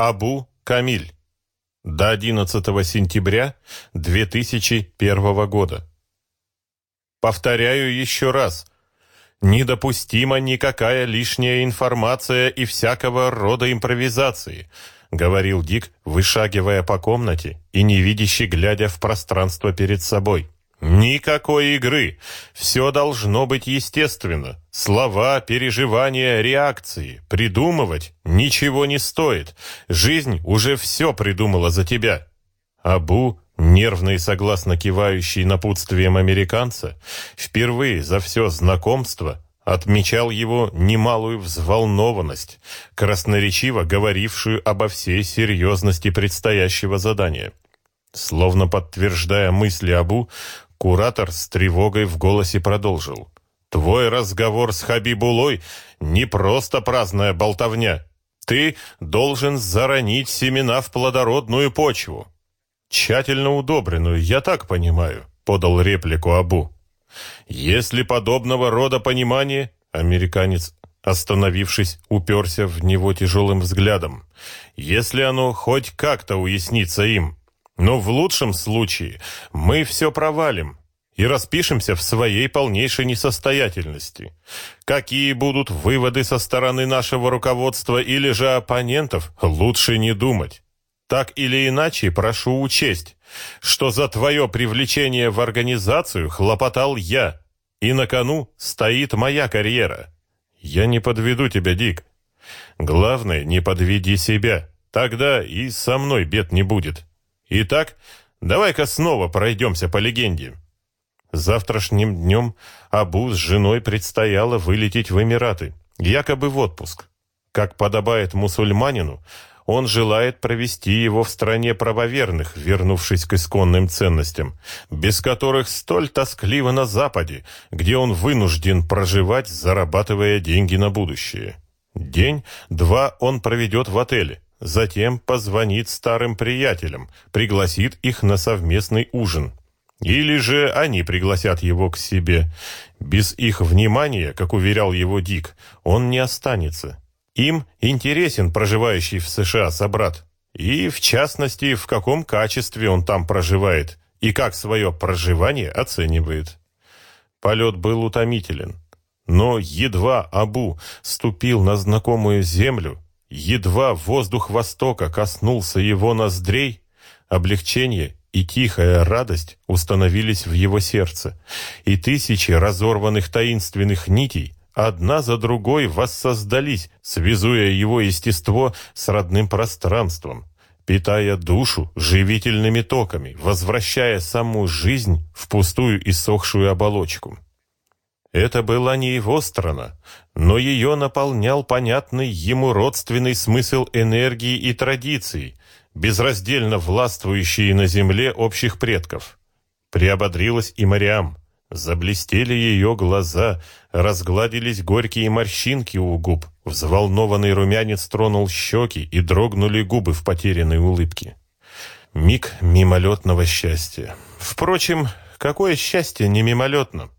Абу Камиль. До 11 сентября 2001 года. Повторяю еще раз. Недопустима никакая лишняя информация и всякого рода импровизации, говорил Дик, вышагивая по комнате и невидяще глядя в пространство перед собой. Никакой игры. Все должно быть естественно. Слова, переживания, реакции. Придумывать ничего не стоит. Жизнь уже все придумала за тебя. Абу, нервно и согласно кивающий напутствием американца, впервые за все знакомство отмечал его немалую взволнованность, красноречиво говорившую обо всей серьезности предстоящего задания. Словно подтверждая мысли Абу, Куратор с тревогой в голосе продолжил. «Твой разговор с Хабибулой не просто праздная болтовня. Ты должен заронить семена в плодородную почву». «Тщательно удобренную, я так понимаю», — подал реплику Абу. «Если подобного рода понимание...» — американец, остановившись, уперся в него тяжелым взглядом. «Если оно хоть как-то уяснится им, но в лучшем случае мы все провалим и распишемся в своей полнейшей несостоятельности. Какие будут выводы со стороны нашего руководства или же оппонентов, лучше не думать. Так или иначе, прошу учесть, что за твое привлечение в организацию хлопотал я, и на кону стоит моя карьера. Я не подведу тебя, Дик. Главное, не подведи себя, тогда и со мной бед не будет. Итак, давай-ка снова пройдемся по легенде. Завтрашним днем Абу с женой предстояло вылететь в Эмираты, якобы в отпуск. Как подобает мусульманину, он желает провести его в стране правоверных, вернувшись к исконным ценностям, без которых столь тоскливо на Западе, где он вынужден проживать, зарабатывая деньги на будущее. День-два он проведет в отеле, Затем позвонит старым приятелям, пригласит их на совместный ужин. Или же они пригласят его к себе. Без их внимания, как уверял его Дик, он не останется. Им интересен проживающий в США собрат. И, в частности, в каком качестве он там проживает и как свое проживание оценивает. Полет был утомителен. Но едва Абу ступил на знакомую землю, Едва воздух Востока коснулся его ноздрей, облегчение и тихая радость установились в его сердце, и тысячи разорванных таинственных нитей одна за другой воссоздались, связуя его естество с родным пространством, питая душу живительными токами, возвращая саму жизнь в пустую и сохшую оболочку. Это была не его страна, но ее наполнял понятный ему родственный смысл энергии и традиций, безраздельно властвующие на земле общих предков. Приободрилась и Мариам. Заблестели ее глаза, разгладились горькие морщинки у губ, взволнованный румянец тронул щеки и дрогнули губы в потерянной улыбке. Миг мимолетного счастья. Впрочем, какое счастье не мимолетно?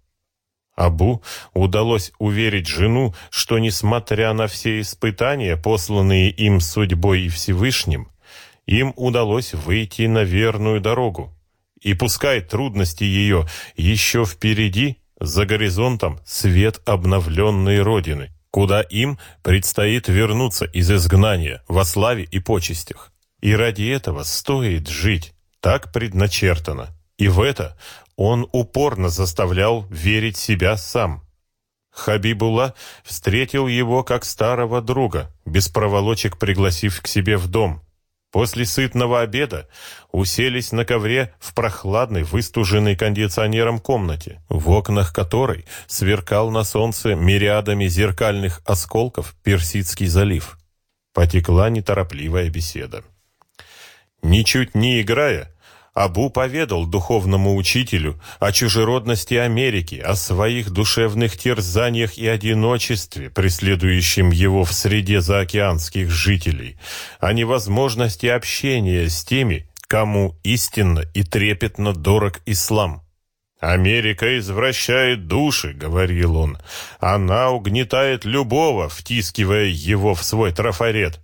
Абу удалось уверить жену, что, несмотря на все испытания, посланные им судьбой и Всевышним, им удалось выйти на верную дорогу. И пускай трудности ее еще впереди, за горизонтом свет обновленной Родины, куда им предстоит вернуться из изгнания во славе и почестях. И ради этого стоит жить, так предначертано. И в это он упорно заставлял верить себя сам. Хабибула встретил его как старого друга, без проволочек пригласив к себе в дом. После сытного обеда уселись на ковре в прохладной, выстуженной кондиционером комнате, в окнах которой сверкал на солнце мириадами зеркальных осколков Персидский залив. Потекла неторопливая беседа. Ничуть не играя, Абу поведал духовному учителю о чужеродности Америки, о своих душевных терзаниях и одиночестве, преследующем его в среде заокеанских жителей, о невозможности общения с теми, кому истинно и трепетно дорог ислам. «Америка извращает души», — говорил он. «Она угнетает любого, втискивая его в свой трафарет.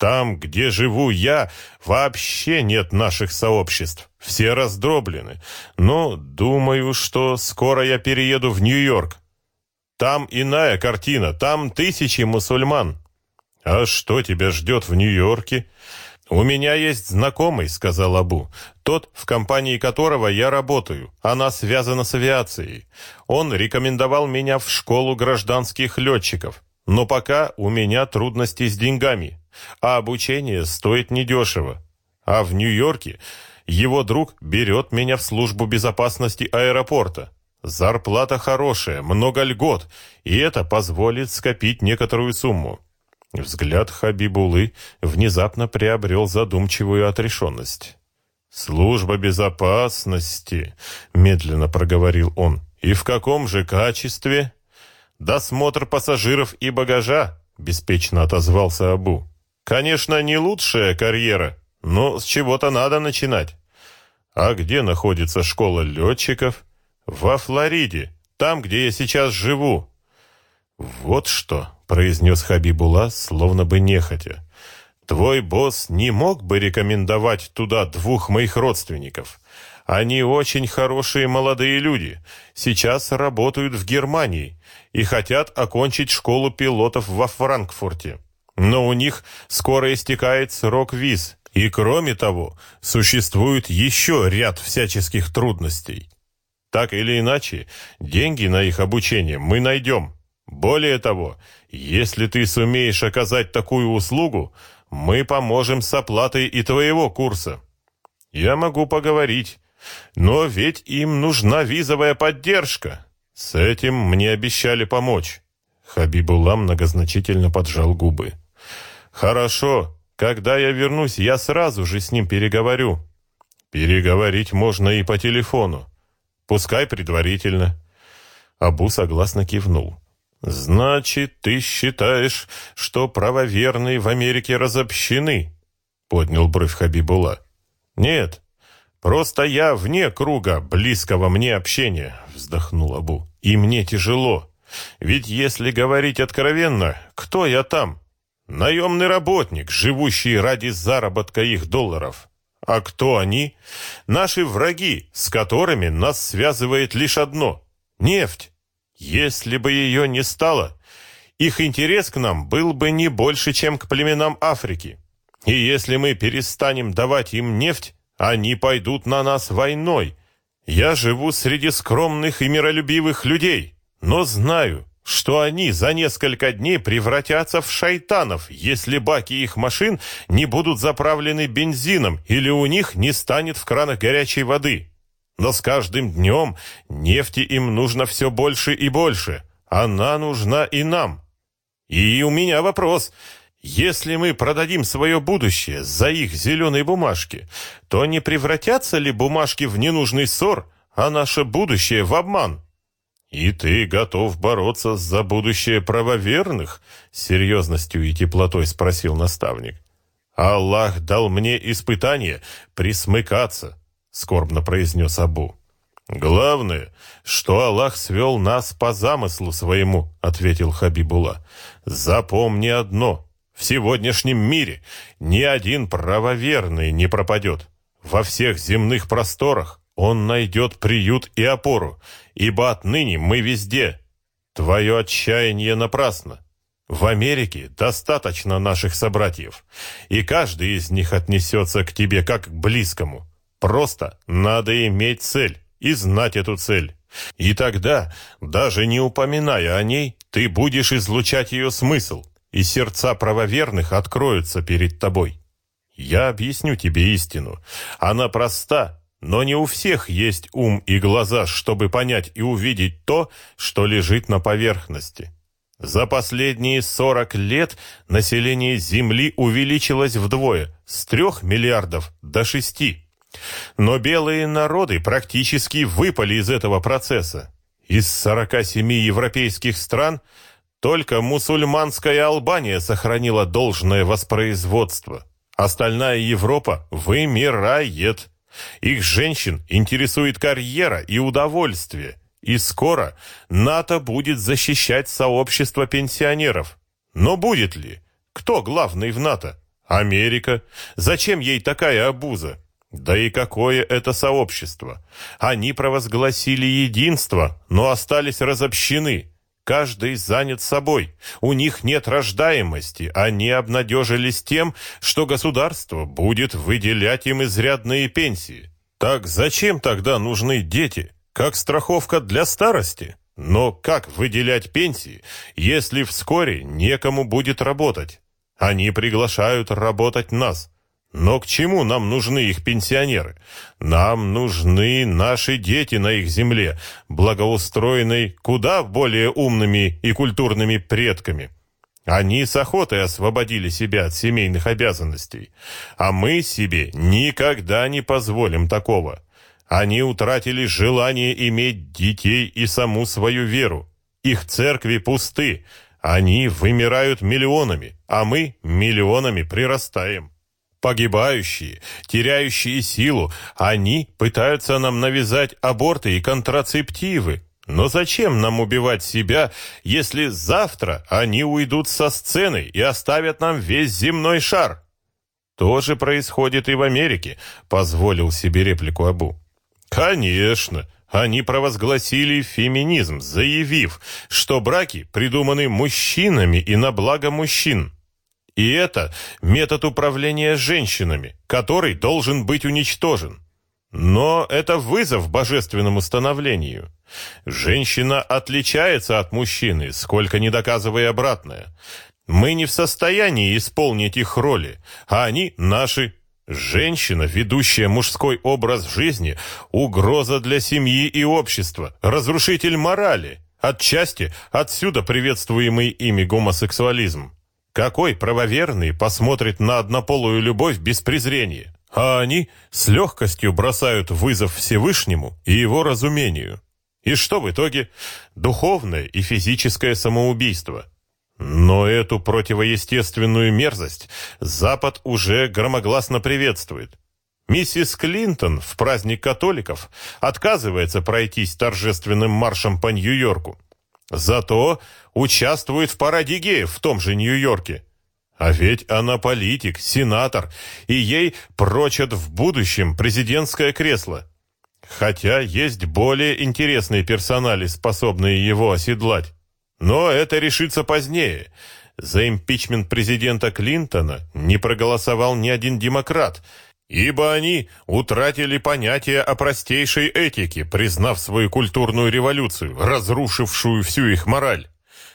Там, где живу я, вообще нет наших сообществ. Все раздроблены. Но думаю, что скоро я перееду в Нью-Йорк. Там иная картина, там тысячи мусульман. А что тебя ждет в Нью-Йорке? У меня есть знакомый, сказал Абу. Тот, в компании которого я работаю. Она связана с авиацией. Он рекомендовал меня в школу гражданских летчиков. Но пока у меня трудности с деньгами а обучение стоит недешево. А в Нью-Йорке его друг берет меня в службу безопасности аэропорта. Зарплата хорошая, много льгот, и это позволит скопить некоторую сумму. Взгляд Хабибулы внезапно приобрел задумчивую отрешенность. «Служба безопасности», — медленно проговорил он. «И в каком же качестве?» «Досмотр пассажиров и багажа», — беспечно отозвался Абу. Конечно, не лучшая карьера, но с чего-то надо начинать. А где находится школа летчиков? Во Флориде, там, где я сейчас живу. Вот что, произнес Хабибула, словно бы нехотя. Твой босс не мог бы рекомендовать туда двух моих родственников. Они очень хорошие молодые люди, сейчас работают в Германии и хотят окончить школу пилотов во Франкфурте. Но у них скоро истекает срок виз, и кроме того, существует еще ряд всяческих трудностей. Так или иначе, деньги на их обучение мы найдем. Более того, если ты сумеешь оказать такую услугу, мы поможем с оплатой и твоего курса. Я могу поговорить, но ведь им нужна визовая поддержка. С этим мне обещали помочь. Хабибулла многозначительно поджал губы. «Хорошо. Когда я вернусь, я сразу же с ним переговорю». «Переговорить можно и по телефону. Пускай предварительно». Абу согласно кивнул. «Значит, ты считаешь, что правоверные в Америке разобщены?» Поднял бровь Хабибула. «Нет, просто я вне круга близкого мне общения», вздохнул Абу. «И мне тяжело. Ведь если говорить откровенно, кто я там? Наемный работник, живущий ради заработка их долларов. А кто они? Наши враги, с которыми нас связывает лишь одно – нефть. Если бы ее не стало, их интерес к нам был бы не больше, чем к племенам Африки. И если мы перестанем давать им нефть, они пойдут на нас войной. Я живу среди скромных и миролюбивых людей, но знаю, что они за несколько дней превратятся в шайтанов, если баки их машин не будут заправлены бензином или у них не станет в кранах горячей воды. Но с каждым днем нефти им нужно все больше и больше. Она нужна и нам. И у меня вопрос. Если мы продадим свое будущее за их зеленые бумажки, то не превратятся ли бумажки в ненужный ссор, а наше будущее в обман? «И ты готов бороться за будущее правоверных?» — серьезностью и теплотой спросил наставник. «Аллах дал мне испытание присмыкаться», — скорбно произнес Абу. «Главное, что Аллах свел нас по замыслу своему», — ответил Хабибула. «Запомни одно. В сегодняшнем мире ни один правоверный не пропадет. Во всех земных просторах он найдет приют и опору, ибо отныне мы везде. Твое отчаяние напрасно. В Америке достаточно наших собратьев, и каждый из них отнесется к тебе как к близкому. Просто надо иметь цель и знать эту цель. И тогда, даже не упоминая о ней, ты будешь излучать ее смысл, и сердца правоверных откроются перед тобой. Я объясню тебе истину. Она проста но не у всех есть ум и глаза, чтобы понять и увидеть то, что лежит на поверхности. За последние 40 лет население Земли увеличилось вдвое, с 3 миллиардов до 6. Но белые народы практически выпали из этого процесса. Из 47 европейских стран только мусульманская Албания сохранила должное воспроизводство. Остальная Европа вымирает. Их женщин интересует карьера и удовольствие. И скоро НАТО будет защищать сообщество пенсионеров. Но будет ли? Кто главный в НАТО? Америка? Зачем ей такая обуза? Да и какое это сообщество? Они провозгласили единство, но остались разобщены. Каждый занят собой. У них нет рождаемости. Они обнадежились тем, что государство будет выделять им изрядные пенсии. Так зачем тогда нужны дети? Как страховка для старости? Но как выделять пенсии, если вскоре некому будет работать? Они приглашают работать нас. Но к чему нам нужны их пенсионеры? Нам нужны наши дети на их земле, благоустроенной куда более умными и культурными предками. Они с охотой освободили себя от семейных обязанностей, а мы себе никогда не позволим такого. Они утратили желание иметь детей и саму свою веру. Их церкви пусты, они вымирают миллионами, а мы миллионами прирастаем. Погибающие, теряющие силу, они пытаются нам навязать аборты и контрацептивы. Но зачем нам убивать себя, если завтра они уйдут со сцены и оставят нам весь земной шар? То же происходит и в Америке, позволил себе реплику Абу. Конечно, они провозгласили феминизм, заявив, что браки придуманы мужчинами и на благо мужчин. И это метод управления женщинами, который должен быть уничтожен. Но это вызов божественному становлению. Женщина отличается от мужчины, сколько не доказывая обратное. Мы не в состоянии исполнить их роли, а они наши. Женщина, ведущая мужской образ жизни, угроза для семьи и общества, разрушитель морали. Отчасти отсюда приветствуемый ими гомосексуализм. Какой правоверный посмотрит на однополую любовь без презрения? А они с легкостью бросают вызов Всевышнему и его разумению. И что в итоге? Духовное и физическое самоубийство. Но эту противоестественную мерзость Запад уже громогласно приветствует. Миссис Клинтон в праздник католиков отказывается пройтись торжественным маршем по Нью-Йорку. Зато участвует в параде геев в том же Нью-Йорке. А ведь она политик, сенатор, и ей прочат в будущем президентское кресло. Хотя есть более интересные персонали, способные его оседлать. Но это решится позднее. За импичмент президента Клинтона не проголосовал ни один демократ – ибо они утратили понятие о простейшей этике, признав свою культурную революцию, разрушившую всю их мораль.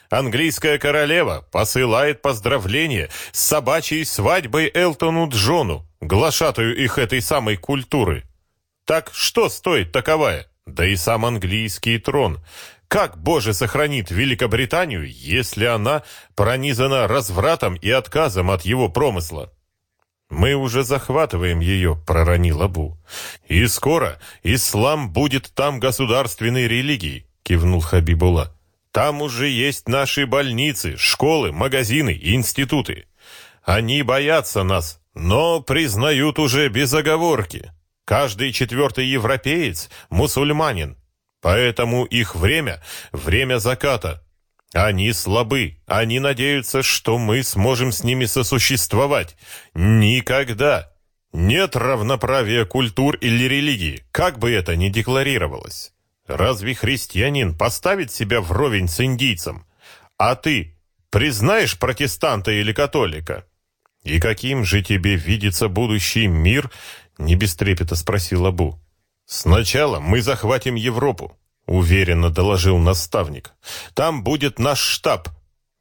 Английская королева посылает поздравления с собачьей свадьбой Элтону Джону, глашатую их этой самой культуры. Так что стоит таковая? Да и сам английский трон. Как, Боже, сохранит Великобританию, если она пронизана развратом и отказом от его промысла? «Мы уже захватываем ее», — проронил Абу. «И скоро ислам будет там государственной религией», — кивнул Хабибула. «Там уже есть наши больницы, школы, магазины и институты. Они боятся нас, но признают уже без оговорки. Каждый четвертый европеец — мусульманин, поэтому их время — время заката». Они слабы. Они надеются, что мы сможем с ними сосуществовать. Никогда. Нет равноправия культур или религии, как бы это ни декларировалось. Разве христианин поставит себя вровень с индийцем? А ты признаешь протестанта или католика? И каким же тебе видится будущий мир? Не без трепета спросил Абу. Сначала мы захватим Европу. Уверенно доложил наставник. Там будет наш штаб.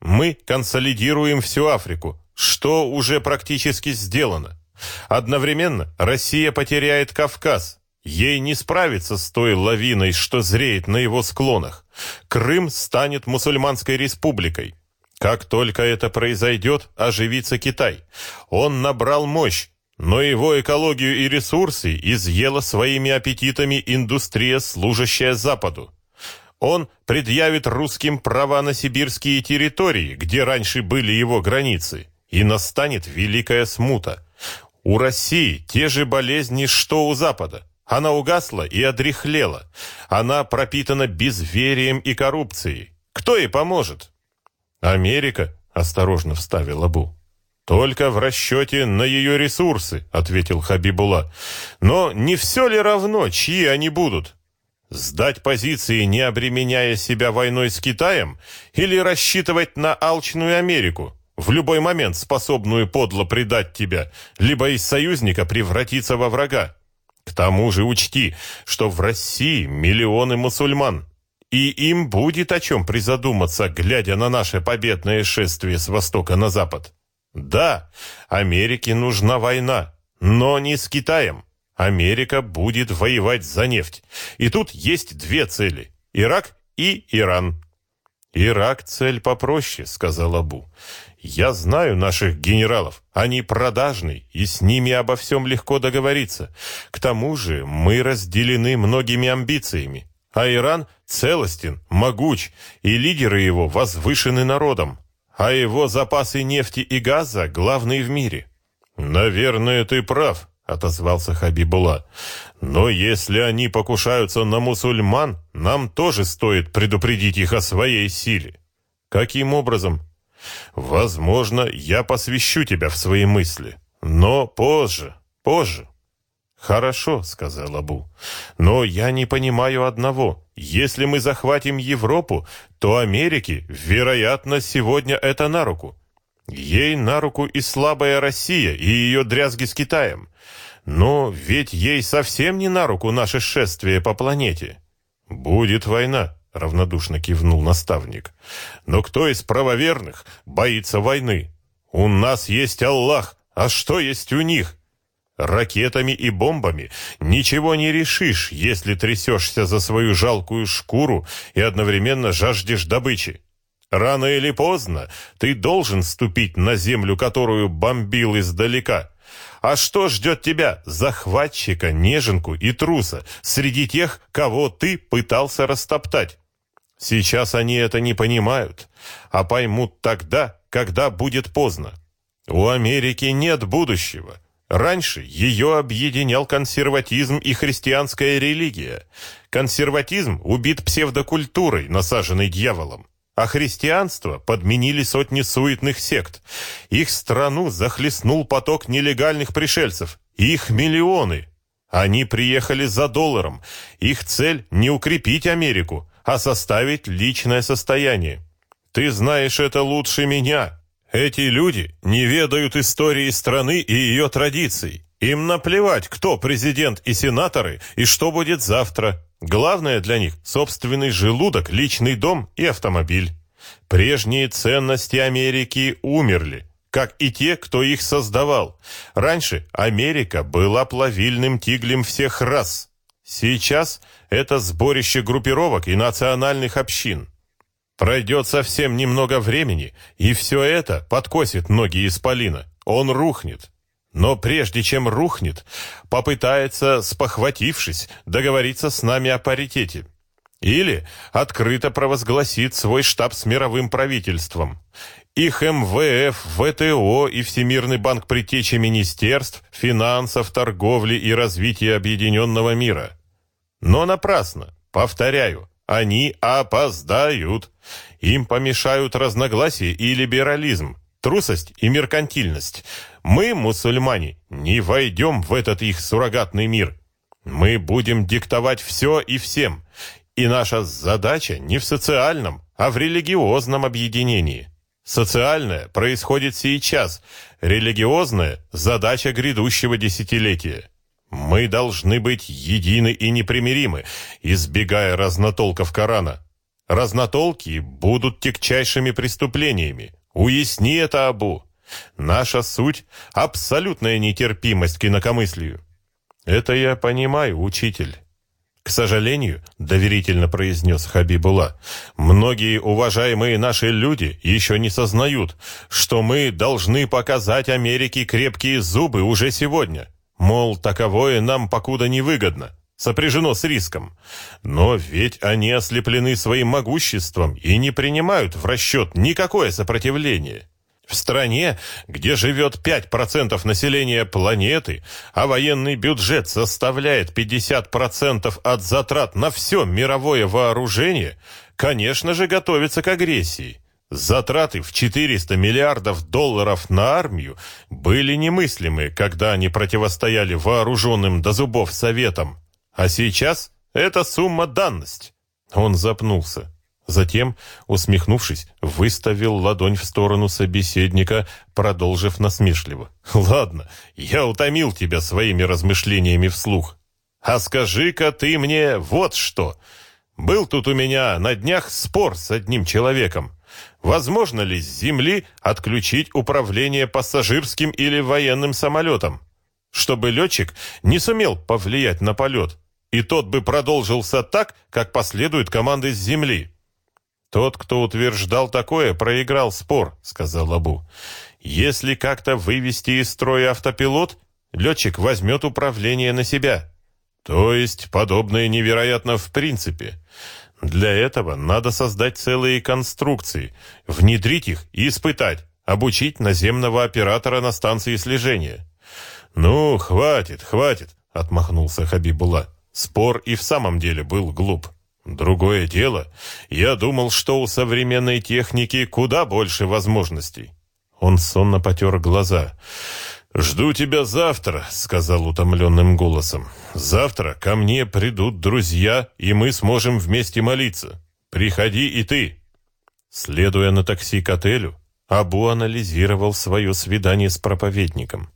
Мы консолидируем всю Африку, что уже практически сделано. Одновременно Россия потеряет Кавказ. Ей не справиться с той лавиной, что зреет на его склонах. Крым станет мусульманской республикой. Как только это произойдет, оживится Китай. Он набрал мощь, но его экологию и ресурсы изъела своими аппетитами индустрия, служащая Западу. Он предъявит русским права на сибирские территории, где раньше были его границы, и настанет великая смута. У России те же болезни, что у Запада. Она угасла и одряхлела. Она пропитана безверием и коррупцией. Кто ей поможет? Америка, осторожно вставил Абу. «Только в расчете на ее ресурсы», — ответил Хабибула. «Но не все ли равно, чьи они будут? Сдать позиции, не обременяя себя войной с Китаем, или рассчитывать на алчную Америку, в любой момент способную подло предать тебя, либо из союзника превратиться во врага? К тому же учти, что в России миллионы мусульман, и им будет о чем призадуматься, глядя на наше победное шествие с востока на запад. Да, Америке нужна война, но не с Китаем. Америка будет воевать за нефть. И тут есть две цели – Ирак и Иран. «Ирак – цель попроще», – сказал Абу. «Я знаю наших генералов. Они продажны, и с ними обо всем легко договориться. К тому же мы разделены многими амбициями. А Иран целостен, могуч, и лидеры его возвышены народом а его запасы нефти и газа главные в мире. «Наверное, ты прав», — отозвался Хабибула. «Но если они покушаются на мусульман, нам тоже стоит предупредить их о своей силе». «Каким образом?» «Возможно, я посвящу тебя в свои мысли, но позже, позже». «Хорошо», — сказал Абу. «Но я не понимаю одного. Если мы захватим Европу, то Америке, вероятно, сегодня это на руку. Ей на руку и слабая Россия, и ее дрязги с Китаем. Но ведь ей совсем не на руку наше шествие по планете». «Будет война», — равнодушно кивнул наставник. «Но кто из правоверных боится войны? У нас есть Аллах, а что есть у них?» Ракетами и бомбами ничего не решишь, если трясешься за свою жалкую шкуру и одновременно жаждешь добычи. Рано или поздно ты должен ступить на землю, которую бомбил издалека. А что ждет тебя, захватчика, неженку и труса, среди тех, кого ты пытался растоптать? Сейчас они это не понимают, а поймут тогда, когда будет поздно. У Америки нет будущего. Раньше ее объединял консерватизм и христианская религия. Консерватизм убит псевдокультурой, насаженной дьяволом. А христианство подменили сотни суетных сект. Их страну захлестнул поток нелегальных пришельцев. Их миллионы. Они приехали за долларом. Их цель не укрепить Америку, а составить личное состояние. Ты знаешь это лучше меня. Эти люди не ведают истории страны и ее традиций. Им наплевать, кто президент и сенаторы, и что будет завтра. Главное для них – собственный желудок, личный дом и автомобиль. Прежние ценности Америки умерли, как и те, кто их создавал. Раньше Америка была плавильным тиглем всех рас. Сейчас это сборище группировок и национальных общин. Пройдет совсем немного времени, и все это подкосит ноги исполина. Он рухнет. Но прежде чем рухнет, попытается, спохватившись, договориться с нами о паритете. Или открыто провозгласит свой штаб с мировым правительством. Их МВФ, ВТО и Всемирный банк притечи министерств, финансов, торговли и развития объединенного мира. Но напрасно. Повторяю, они опоздают. Им помешают разногласия и либерализм, трусость и меркантильность. Мы, мусульмане, не войдем в этот их суррогатный мир. Мы будем диктовать все и всем. И наша задача не в социальном, а в религиозном объединении. Социальное происходит сейчас, религиозное – задача грядущего десятилетия. Мы должны быть едины и непримиримы, избегая разнотолков Корана. Разнотолки будут тягчайшими преступлениями. Уясни это, Абу. Наша суть — абсолютная нетерпимость к инакомыслию. Это я понимаю, учитель. К сожалению, доверительно произнес Хабибула, многие уважаемые наши люди еще не сознают, что мы должны показать Америке крепкие зубы уже сегодня. Мол, таковое нам покуда невыгодно, сопряжено с риском. Но ведь они ослеплены своим могуществом и не принимают в расчет никакое сопротивление. В стране, где живет 5% населения планеты, а военный бюджет составляет 50% от затрат на все мировое вооружение, конечно же, готовится к агрессии. Затраты в 400 миллиардов долларов на армию были немыслимы, когда они противостояли вооруженным до зубов советам. А сейчас эта сумма данность. Он запнулся. Затем, усмехнувшись, выставил ладонь в сторону собеседника, продолжив насмешливо. «Ладно, я утомил тебя своими размышлениями вслух. А скажи-ка ты мне вот что. Был тут у меня на днях спор с одним человеком. Возможно ли с Земли отключить управление пассажирским или военным самолетом, чтобы летчик не сумел повлиять на полет, и тот бы продолжился так, как последуют команды с Земли? Тот, кто утверждал такое, проиграл спор, сказал Абу. Если как-то вывести из строя автопилот, летчик возьмет управление на себя. То есть подобное невероятно в принципе. Для этого надо создать целые конструкции, внедрить их и испытать, обучить наземного оператора на станции слежения. «Ну, хватит, хватит», — отмахнулся Хабибула. Спор и в самом деле был глуп. Другое дело, я думал, что у современной техники куда больше возможностей. Он сонно потер глаза. «Жду тебя завтра», — сказал утомленным голосом. «Завтра ко мне придут друзья, и мы сможем вместе молиться. Приходи и ты». Следуя на такси к отелю, Абу анализировал свое свидание с проповедником.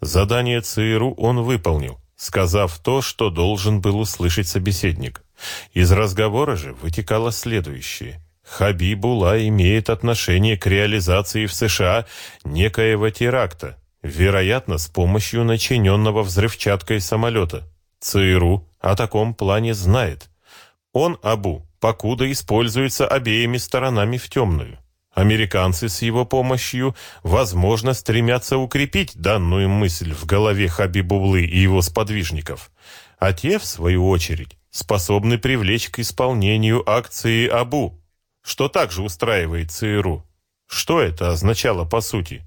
Задание ЦРУ он выполнил, сказав то, что должен был услышать собеседник. Из разговора же вытекало следующее. Хабибула имеет отношение к реализации в США некоего теракта, вероятно, с помощью начиненного взрывчаткой самолета. ЦРУ о таком плане знает. Он, Абу, покуда используется обеими сторонами в темную. Американцы с его помощью, возможно, стремятся укрепить данную мысль в голове Хабибулы и его сподвижников, а те, в свою очередь, способны привлечь к исполнению акции Абу, что также устраивает ЦРУ. Что это означало по сути?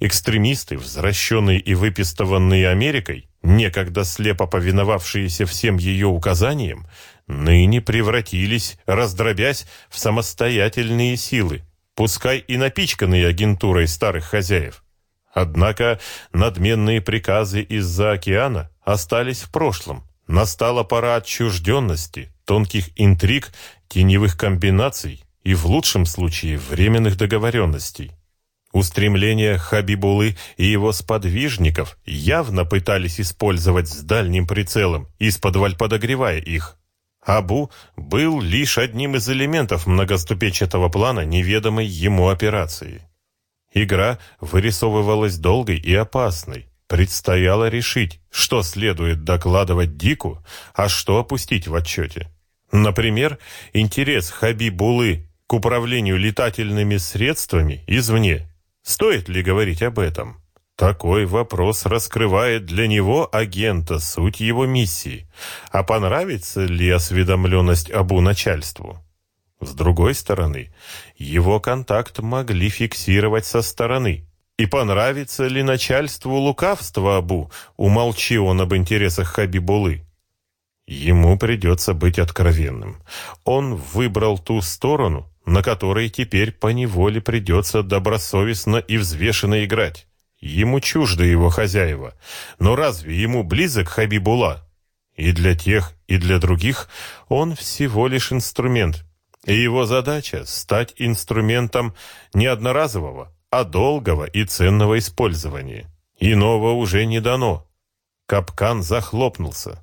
Экстремисты, возвращенные и выпистованные Америкой, некогда слепо повиновавшиеся всем ее указаниям, ныне превратились, раздробясь в самостоятельные силы, пускай и напичканные агентурой старых хозяев. Однако надменные приказы из-за океана остались в прошлом. Настала пора отчужденности, тонких интриг, теневых комбинаций и, в лучшем случае, временных договоренностей. Устремления Хабибулы и его сподвижников явно пытались использовать с дальним прицелом, из-под подогревая их. Абу был лишь одним из элементов многоступенчатого плана неведомой ему операции. Игра вырисовывалась долгой и опасной. Предстояло решить, что следует докладывать Дику, а что опустить в отчете. Например, интерес Хабибулы к управлению летательными средствами извне. Стоит ли говорить об этом? Такой вопрос раскрывает для него агента суть его миссии. А понравится ли осведомленность обу начальству? С другой стороны, его контакт могли фиксировать со стороны. И понравится ли начальству лукавство Абу, умолчи он об интересах Хабибулы? Ему придется быть откровенным. Он выбрал ту сторону, на которой теперь поневоле придется добросовестно и взвешенно играть. Ему чужды его хозяева. Но разве ему близок Хабибула? И для тех, и для других он всего лишь инструмент. И его задача — стать инструментом не одноразового, а долгого и ценного использования. Иного уже не дано. Капкан захлопнулся.